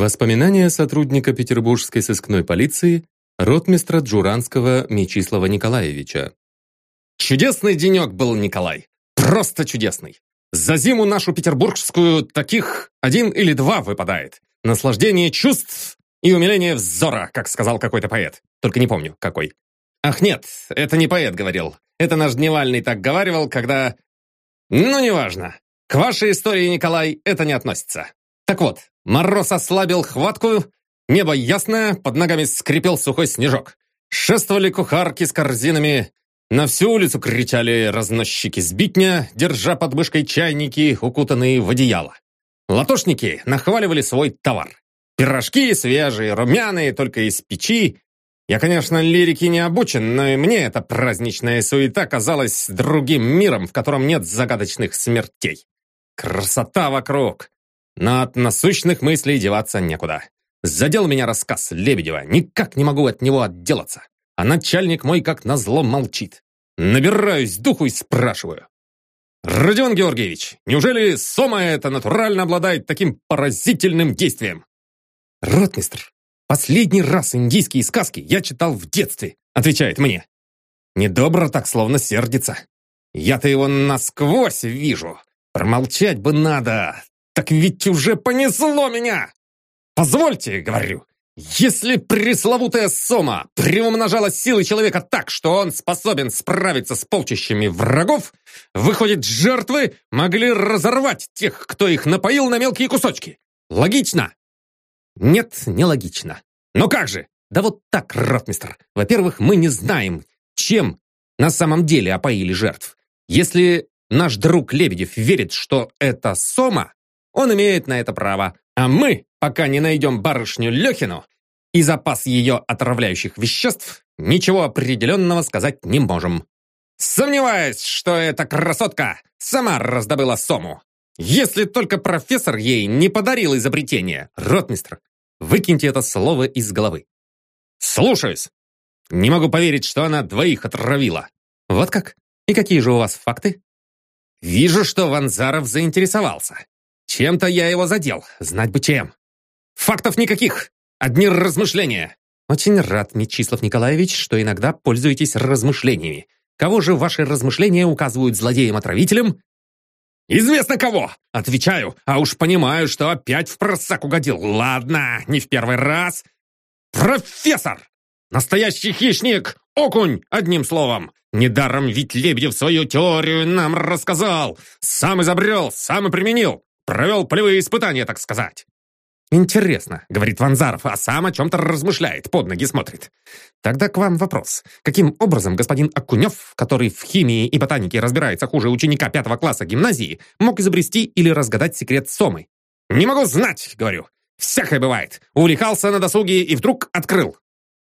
Воспоминания сотрудника петербургской сыскной полиции ротмистра Джуранского Мечислава Николаевича. Чудесный денек был, Николай. Просто чудесный. За зиму нашу петербургскую таких один или два выпадает. Наслаждение чувств и умиление взора, как сказал какой-то поэт. Только не помню, какой. Ах нет, это не поэт говорил. Это наш Дневальный так говаривал, когда... Ну, неважно. К вашей истории, Николай, это не относится. Так вот, мороз ослабил хватку, небо ясное, под ногами скрипел сухой снежок. Шествовали кухарки с корзинами, на всю улицу кричали разносчики сбитня, держа под мышкой чайники, укутанные в одеяло. Латошники нахваливали свой товар. Пирожки свежие, румяные, только из печи. Я, конечно, лирики не обучен, но и мне эта праздничная суета казалась другим миром, в котором нет загадочных смертей. Красота вокруг. Но от насущных мыслей деваться некуда. Задел меня рассказ Лебедева, никак не могу от него отделаться. А начальник мой как назло молчит. Набираюсь духу и спрашиваю. «Родион Георгиевич, неужели сома это натурально обладает таким поразительным действием?» «Ротмистр, последний раз индийские сказки я читал в детстве», отвечает мне. Недобро так, словно сердится. Я-то его насквозь вижу. Промолчать бы надо, так ведь уже понесло меня! Позвольте, говорю, если пресловутая Сома приумножала силы человека так, что он способен справиться с полчищами врагов, выходит, жертвы могли разорвать тех, кто их напоил на мелкие кусочки. Логично? Нет, не логично. Но как же? Да вот так, ротмистр. Во-первых, мы не знаем, чем на самом деле опоили жертв. Если наш друг Лебедев верит, что это Сома, он имеет на это право. А мы, пока не найдем барышню Лехину и запас ее отравляющих веществ, ничего определенного сказать не можем. Сомневаюсь, что эта красотка сама раздобыла Сому. Если только профессор ей не подарил изобретение, ротмистр, выкиньте это слово из головы. Слушаюсь. Не могу поверить, что она двоих отравила. Вот как? И какие же у вас факты? Вижу, что Ванзаров заинтересовался. Чем-то я его задел, знать бы чем. Фактов никаких, одни размышления. Очень рад, Мечислав Николаевич, что иногда пользуетесь размышлениями. Кого же ваши размышления указывают злодеям-отравителям? «Известно кого!» Отвечаю, а уж понимаю, что опять в просак угодил. Ладно, не в первый раз. «Профессор! Настоящий хищник! Окунь, одним словом! Недаром ведь Лебедев свою теорию нам рассказал! Сам изобрел, сам и применил! Провел полевые испытания, так сказать. «Интересно», — говорит Ванзаров, а сам о чем-то размышляет, под ноги смотрит. Тогда к вам вопрос. Каким образом господин Акунев, который в химии и ботанике разбирается хуже ученика пятого класса гимназии, мог изобрести или разгадать секрет Сомы? «Не могу знать», — говорю. «Всякое бывает. Увлекался на досуге и вдруг открыл».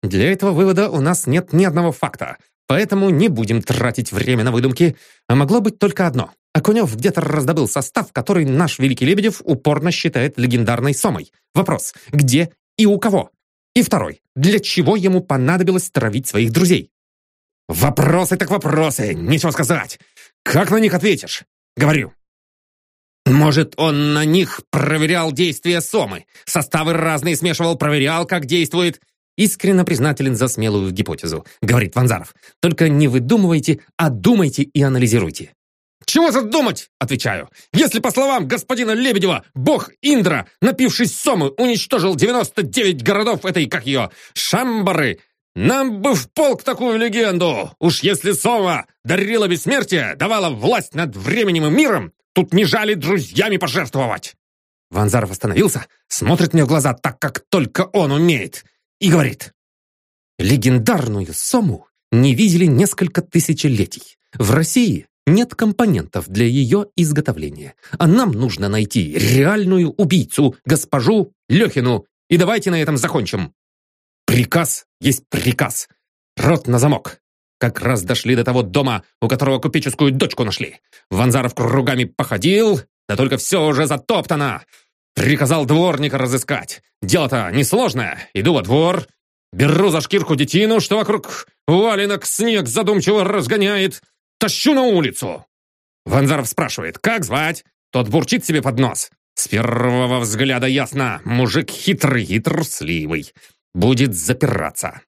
Для этого вывода у нас нет ни одного факта, поэтому не будем тратить время на выдумки, а могло быть только одно. Окунев где-то раздобыл состав, который наш великий Лебедев упорно считает легендарной Сомой. Вопрос, где и у кого? И второй, для чего ему понадобилось травить своих друзей? Вопросы так вопросы, нечего сказать. Как на них ответишь? Говорю. Может, он на них проверял действия Сомы, составы разные смешивал, проверял, как действует. Искренне признателен за смелую гипотезу, говорит Ванзаров. Только не выдумывайте, а думайте и анализируйте. «Чего тут думать?» – отвечаю. «Если, по словам господина Лебедева, бог Индра, напившись сомы, уничтожил 99 городов этой, как ее, Шамбары, нам бы в полк такую легенду! Уж если Сома дарила бессмертие, давала власть над временем и миром, тут не жали друзьями пожертвовать!» Ванзаров остановился, смотрит мне в глаза так, как только он умеет, и говорит. «Легендарную Сому не видели несколько тысячелетий. В России нет компонентов для ее изготовления. А нам нужно найти реальную убийцу, госпожу Лехину. И давайте на этом закончим. Приказ есть приказ. Рот на замок. Как раз дошли до того дома, у которого купеческую дочку нашли. Ванзаров кругами походил, да только все уже затоптано. Приказал дворника разыскать. Дело-то несложное. Иду во двор, беру за шкирку детину, что вокруг валенок снег задумчиво разгоняет, Тащу на улицу!» Ванзаров спрашивает, как звать? Тот бурчит себе под нос. С первого взгляда ясно, мужик хитрый и трусливый. Будет запираться.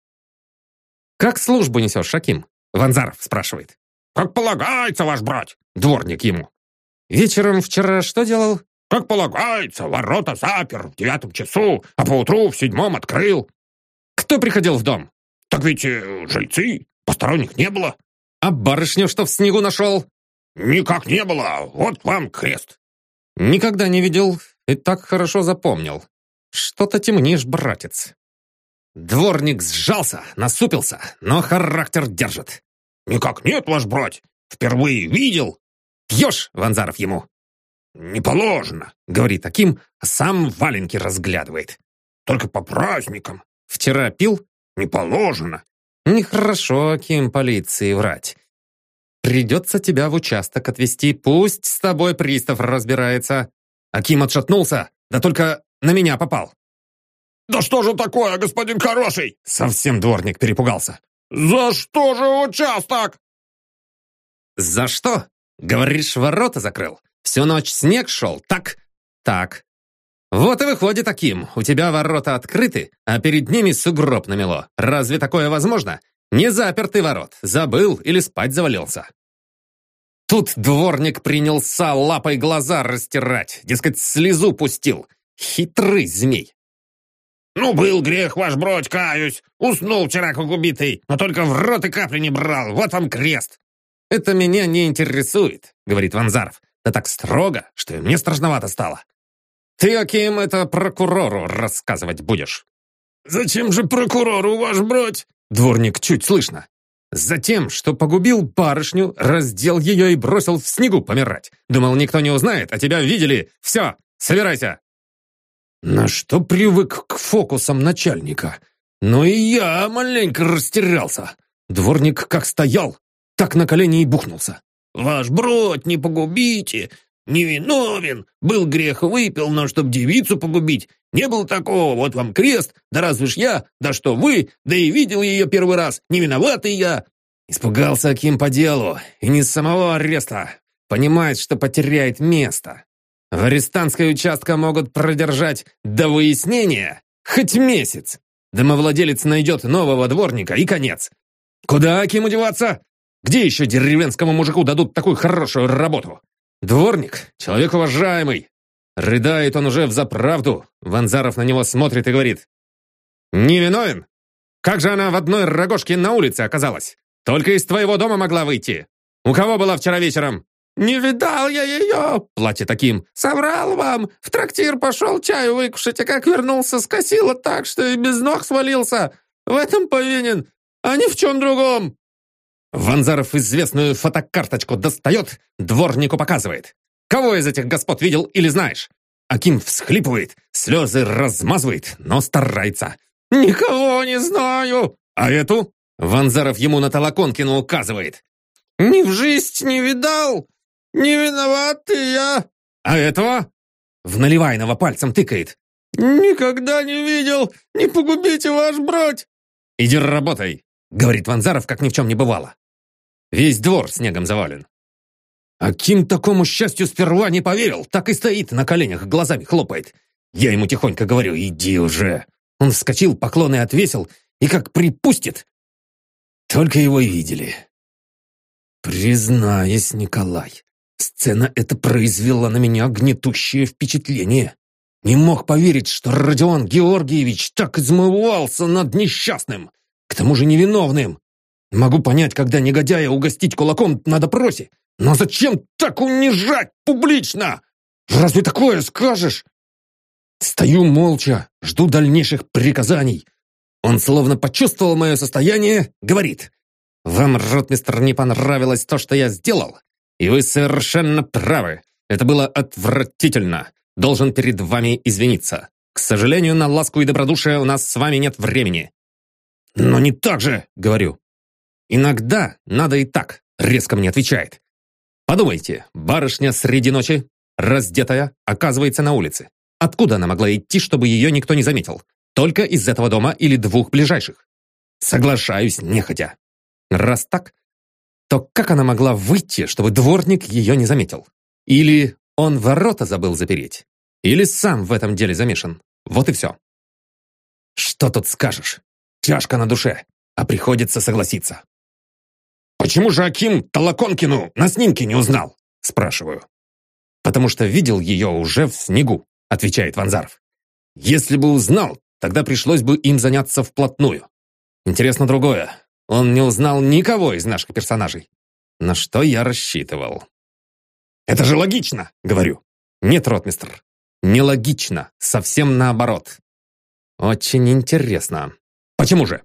«Как службу несешь, Шаким?» Ванзаров спрашивает. «Как полагается, ваш брать?» Дворник ему. «Вечером вчера что делал?» «Как полагается, ворота запер в девятом часу, а поутру в седьмом открыл». «Кто приходил в дом?» «Так ведь э, жильцы, посторонних не было». «А барышню что в снегу нашел?» «Никак не было, вот вам крест». «Никогда не видел и так хорошо запомнил. Что-то темнишь, братец». Дворник сжался, насупился, но характер держит. «Никак нет, ваш брать. Впервые видел». «Пьешь?» — Ванзаров ему. «Не положено», — говорит таким, а сам валенки разглядывает. «Только по праздникам». «Вчера пил?» «Не положено». «Нехорошо, Аким, полиции врать. Придется тебя в участок отвезти, пусть с тобой пристав разбирается». Аким отшатнулся, да только на меня попал. «Да что же такое, господин хороший?» Совсем дворник перепугался. «За что же участок?» «За что? Говоришь, ворота закрыл? Всю ночь снег шел, так? Так. Вот и выходит таким. У тебя ворота открыты, а перед ними сугроб намело. Разве такое возможно? Не запертый ворот. Забыл или спать завалился. Тут дворник принялся лапой глаза растирать. Дескать, слезу пустил. Хитрый змей. «Ну, был грех, ваш бродь, каюсь. Уснул вчера, как убитый, но только в рот и капли не брал. Вот вам крест». «Это меня не интересует», — говорит Ванзаров. «Да так строго, что и мне страшновато стало. Ты, Аким, это прокурору рассказывать будешь». «Зачем же прокурору, ваш бродь?» Дворник чуть слышно. Затем, что погубил барышню, раздел ее и бросил в снегу помирать. Думал, никто не узнает, а тебя видели. Все, собирайся. На что привык к фокусам начальника? Но и я маленько растерялся. Дворник как стоял, так на колени и бухнулся. «Ваш брод, не погубите! Невиновен! Был грех, выпил, но чтоб девицу погубить, не было такого, вот вам крест, да разве ж я, да что вы, да и видел ее первый раз, не виноватый я!» Испугался Аким по делу, и не с самого ареста. Понимает, что потеряет место. В арестантской участка могут продержать до выяснения хоть месяц. Домовладелец найдет нового дворника и конец. Куда Акиму деваться? Где еще деревенскому мужику дадут такую хорошую работу? Дворник, человек уважаемый. Рыдает он уже в заправду. Ванзаров на него смотрит и говорит. Не виновен? Как же она в одной рогожке на улице оказалась? Только из твоего дома могла выйти. У кого была вчера вечером? «Не видал я ее!» — платит таким. «Соврал вам! В трактир пошел чаю выкушать, а как вернулся, скосило так, что и без ног свалился! В этом повинен, а ни в чем другом!» Ванзаров известную фотокарточку достает, дворнику показывает. «Кого из этих господ видел или знаешь?» Аким всхлипывает, слезы размазывает, но старается. «Никого не знаю!» «А эту?» Ванзаров ему на Толоконкину указывает. «Ни в жизнь не видал! «Не виноват я!» «А этого?» В Наливайного пальцем тыкает. «Никогда не видел! Не погубите ваш бродь!» «Иди работай!» — говорит Ванзаров, как ни в чем не бывало. Весь двор снегом завален. А Ким такому счастью сперва не поверил, так и стоит на коленях, глазами хлопает. Я ему тихонько говорю, иди уже. Он вскочил, поклоны отвесил, и как припустит. Только его видели. Признаюсь, Николай, Сцена эта произвела на меня гнетущее впечатление. Не мог поверить, что Родион Георгиевич так измывался над несчастным, к тому же невиновным. Могу понять, когда негодяя угостить кулаком на допросе, но зачем так унижать публично? Разве такое скажешь? Стою молча, жду дальнейших приказаний. Он словно почувствовал мое состояние, говорит. «Вам, ротмистр, не понравилось то, что я сделал? И вы совершенно правы. Это было отвратительно. Должен перед вами извиниться. К сожалению, на ласку и добродушие у нас с вами нет времени. Но не так же, говорю. Иногда надо и так, резко мне отвечает. Подумайте, барышня среди ночи, раздетая, оказывается на улице. Откуда она могла идти, чтобы ее никто не заметил? Только из этого дома или двух ближайших? Соглашаюсь, нехотя. Раз так, то как она могла выйти, чтобы дворник ее не заметил? Или он ворота забыл запереть? Или сам в этом деле замешан. Вот и все. Что тут скажешь? Тяжко на душе, а приходится согласиться. «Почему же Аким Толоконкину на снимке не узнал?» Спрашиваю. «Потому что видел ее уже в снегу», отвечает Ванзаров. «Если бы узнал, тогда пришлось бы им заняться вплотную. Интересно другое. Он не узнал никого из наших персонажей. На что я рассчитывал?» «Это же логично!» — говорю. «Нет, ротмистр, нелогично, совсем наоборот. Очень интересно. Почему же?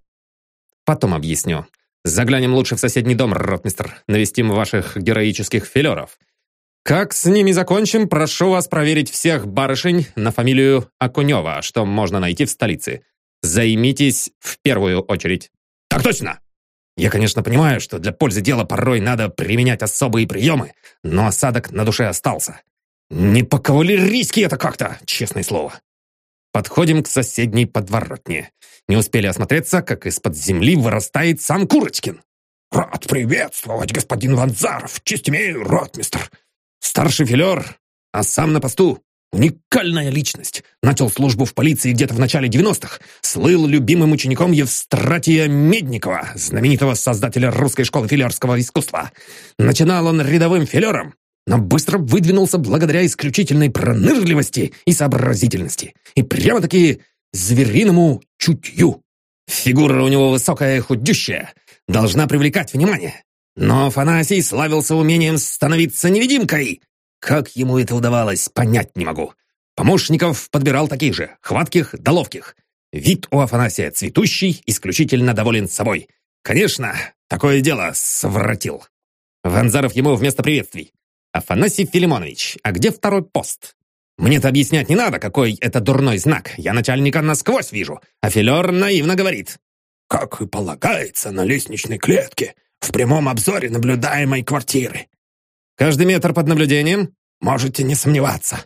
Потом объясню. Заглянем лучше в соседний дом, ротмистр. Навестим ваших героических филеров. Как с ними закончим, прошу вас проверить всех барышень на фамилию Акунева, что можно найти в столице. Займитесь в первую очередь. Так точно! Я, конечно, понимаю, что для пользы дела порой надо применять особые приемы, но осадок на душе остался. Не по-кавалерийски это как-то, честное слово. Подходим к соседней подворотне. Не успели осмотреться, как из-под земли вырастает сам Курочкин. «Рад приветствовать, господин Ванзаров! Честь имею, ротмистр!» Старший филер, а сам на посту. Уникальная личность. Начал службу в полиции где-то в начале 90-х. Слыл любимым учеником Евстратия Медникова, знаменитого создателя русской школы филерского искусства. Начинал он рядовым филером, но быстро выдвинулся благодаря исключительной пронырливости и сообразительности. И прямо-таки звериному чутью. Фигура у него высокая и худющая, должна привлекать внимание. Но Афанасий славился умением становиться невидимкой. Как ему это удавалось, понять не могу. Помощников подбирал таких же, хватких да ловких. Вид у Афанасия цветущий, исключительно доволен собой. Конечно, такое дело совратил. Ванзаров ему вместо приветствий. «Афанасий Филимонович, а где второй пост?» «Мне-то объяснять не надо, какой это дурной знак. Я начальника насквозь вижу». А Филер наивно говорит. «Как и полагается на лестничной клетке, в прямом обзоре наблюдаемой квартиры». «Каждый метр под наблюдением?» «Можете не сомневаться».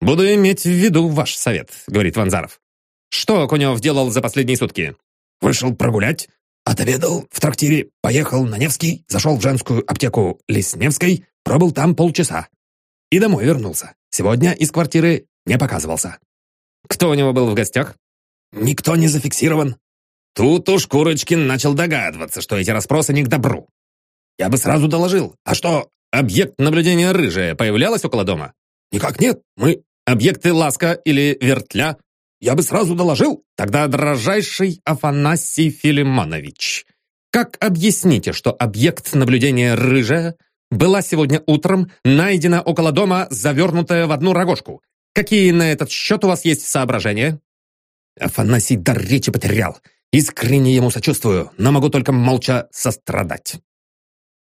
«Буду иметь в виду ваш совет», — говорит Ванзаров. «Что Окунев делал за последние сутки?» «Вышел прогулять, отобедал в трактире, поехал на Невский, зашел в женскую аптеку Лесневской, Пробыл там полчаса. И домой вернулся. Сегодня из квартиры не показывался. Кто у него был в гостях? Никто не зафиксирован. Тут уж Курочкин начал догадываться, что эти расспросы не к добру. Я бы сразу доложил. А что, объект наблюдения рыжая появлялась около дома? Никак нет. Мы... Объекты ласка или вертля? Я бы сразу доложил. Тогда, дорожайший Афанасий Филимонович, как объясните, что объект наблюдения рыжая была сегодня утром найдена около дома, завернутая в одну рогожку. Какие на этот счет у вас есть соображения?» Афанасий дар речи потерял. Искренне ему сочувствую, но могу только молча сострадать.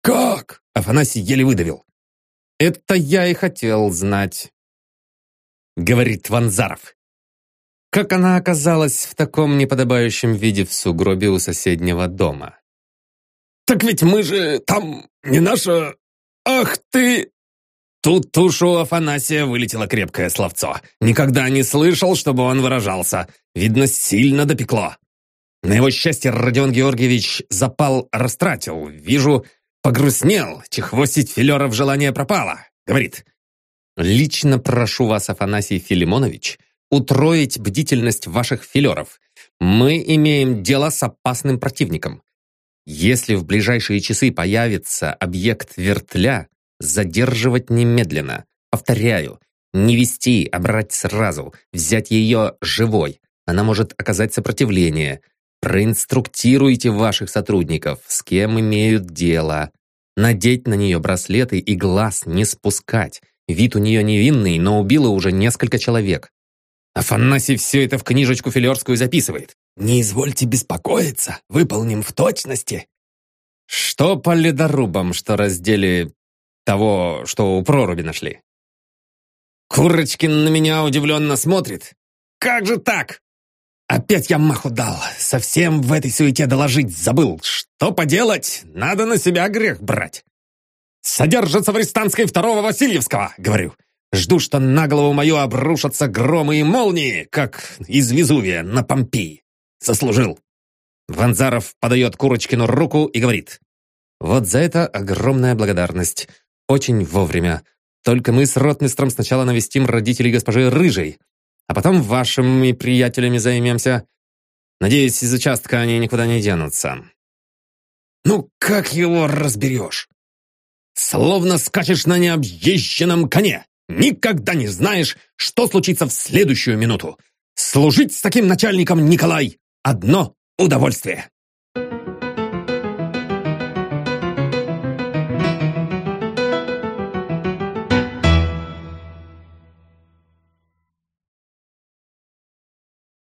«Как?» — Афанасий еле выдавил. «Это я и хотел знать», — говорит Ванзаров. Как она оказалась в таком неподобающем виде в сугробе у соседнего дома? «Так ведь мы же там не наша «Ах ты!» Тут уж у Афанасия вылетело крепкое словцо. Никогда не слышал, чтобы он выражался. Видно, сильно допекло. На его счастье Родион Георгиевич запал растратил. Вижу, погрустнел. Чехвостить филеров желание пропало. Говорит. «Лично прошу вас, Афанасий Филимонович, утроить бдительность ваших филеров. Мы имеем дело с опасным противником. Если в ближайшие часы появится объект вертля, задерживать немедленно. Повторяю, не вести, а брать сразу, взять ее живой. Она может оказать сопротивление. Проинструктируйте ваших сотрудников, с кем имеют дело. Надеть на нее браслеты и глаз не спускать. Вид у нее невинный, но убило уже несколько человек. Афанасий все это в книжечку филерскую записывает. «Не извольте беспокоиться, выполним в точности». Что по ледорубам, что раздели того, что у проруби нашли? Курочкин на меня удивленно смотрит. «Как же так?» Опять я маху дал. Совсем в этой суете доложить забыл. Что поделать? Надо на себя грех брать. «Содержится в Рестанской второго Васильевского», — говорю. Жду, что на голову мою обрушатся громы и молнии, как из Везувия на Помпеи. Заслужил. Ванзаров подает Курочкину руку и говорит. Вот за это огромная благодарность. Очень вовремя. Только мы с ротмистром сначала навестим родителей госпожи Рыжей, а потом вашими приятелями займемся. Надеюсь, из участка они никуда не денутся. Ну, как его разберешь? Словно скачешь на необъезженном коне. Никогда не знаешь, что случится в следующую минуту. Служить с таким начальником, Николай, одно удовольствие.